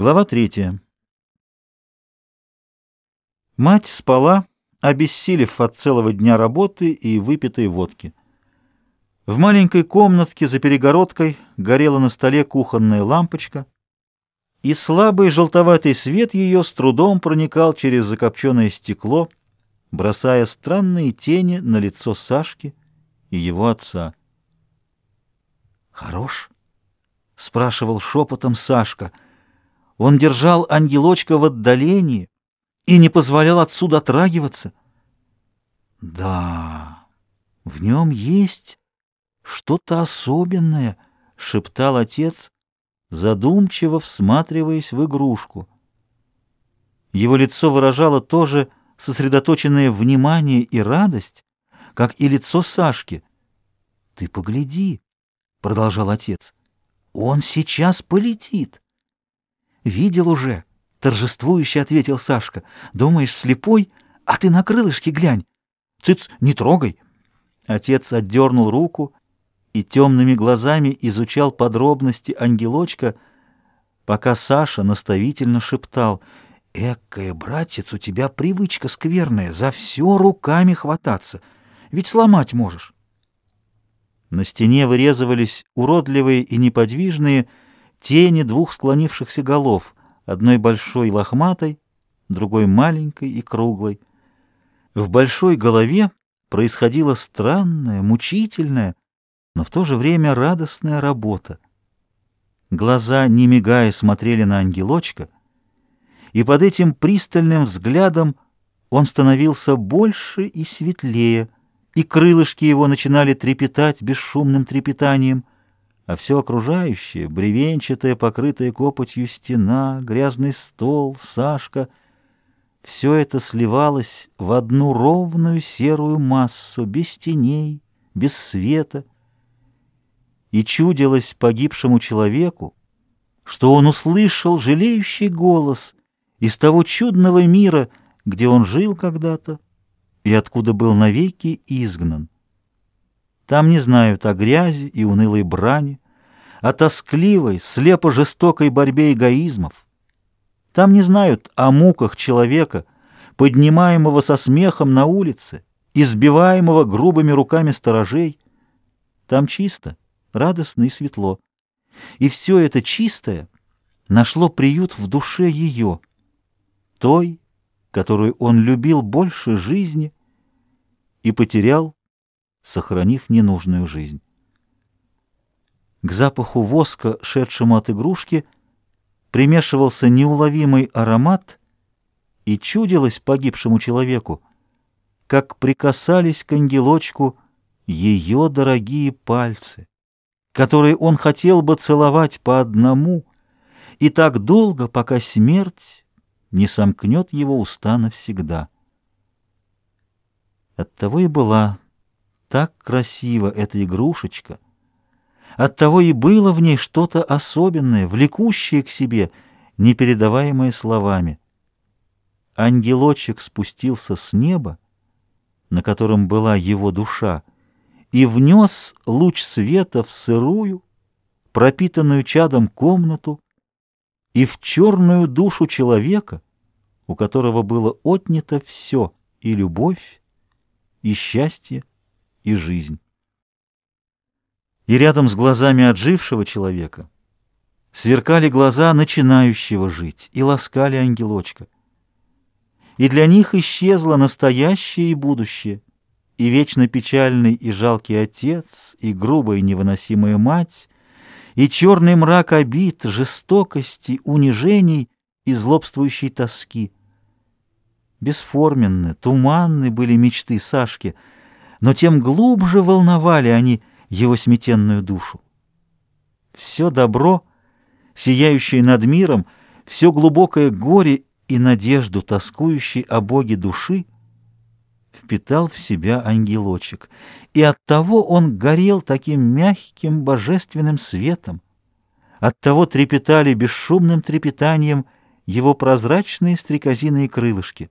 Глава третья. Мать спала, обессилев от целого дня работы и выпитой водки. В маленькой комнатке за перегородкой горела на столе кухонная лампочка, и слабый желтоватый свет ее с трудом проникал через закопченное стекло, бросая странные тени на лицо Сашки и его отца. «Хорош?» — спрашивал шепотом Сашка — он держал ангелочка в отдалении и не позволял отцу дотрагиваться. «Да, в нем есть что-то особенное», — шептал отец, задумчиво всматриваясь в игрушку. Его лицо выражало тоже сосредоточенное внимание и радость, как и лицо Сашки. «Ты погляди», — продолжал отец, — «он сейчас полетит». «Видел уже», — торжествующе ответил Сашка. «Думаешь, слепой? А ты на крылышки глянь. Цыц, не трогай». Отец отдернул руку и темными глазами изучал подробности ангелочка, пока Саша наставительно шептал «Экая, братец, у тебя привычка скверная, за все руками хвататься, ведь сломать можешь». На стене вырезывались уродливые и неподвижные, тени двух склонившихся голов, одной большой лохматой, другой маленькой и круглой. В большой голове происходила странная, мучительная, но в то же время радостная работа. Глаза, не мигая, смотрели на ангелочка, и под этим пристальным взглядом он становился больше и светлее, и крылышки его начинали трепетать бесшумным трепетанием — а все окружающее, бревенчатая, покрытая копотью стена, грязный стол, Сашка — все это сливалось в одну ровную серую массу, без теней, без света. И чудилось погибшему человеку, что он услышал жалеющий голос из того чудного мира, где он жил когда-то и откуда был навеки изгнан. Там не знают о грязи и унылой брани, о тоскливой, слепо-жестокой борьбе эгоизмов. Там не знают о муках человека, поднимаемого со смехом на улице, избиваемого грубыми руками сторожей. Там чисто, радостно и светло. И все это чистое нашло приют в душе ее, той, которую он любил больше жизни и потерял сохранив ненужную жизнь. К запаху воска, шедшему от игрушки, примешивался неуловимый аромат, и чудилось погибшему человеку, как прикасались к ангелочку ее дорогие пальцы, которые он хотел бы целовать по одному, и так долго, пока смерть не сомкнет его уста навсегда. Оттого и была так красива эта игрушечка. Оттого и было в ней что-то особенное, влекущее к себе, непередаваемое словами. Ангелочек спустился с неба, на котором была его душа, и внес луч света в сырую, пропитанную чадом комнату и в черную душу человека, у которого было отнято все — и любовь, и счастье, и жизнь. И рядом с глазами отжившего человека сверкали глаза начинающего жить и ласкали ангелочка. И для них исчезло настоящее и будущее, и вечно печальный и жалкий отец, и грубая и невыносимая мать, и черный мрак обид, жестокости, унижений и злобствующей тоски. Бесформенны, туманны были мечты Сашки — но тем глубже волновали они его сметенную душу. Все добро, сияющее над миром, все глубокое горе и надежду, тоскующей о Боге души, впитал в себя ангелочек, и оттого он горел таким мягким божественным светом, оттого трепетали бесшумным трепетанием его прозрачные стрекозиные крылышки.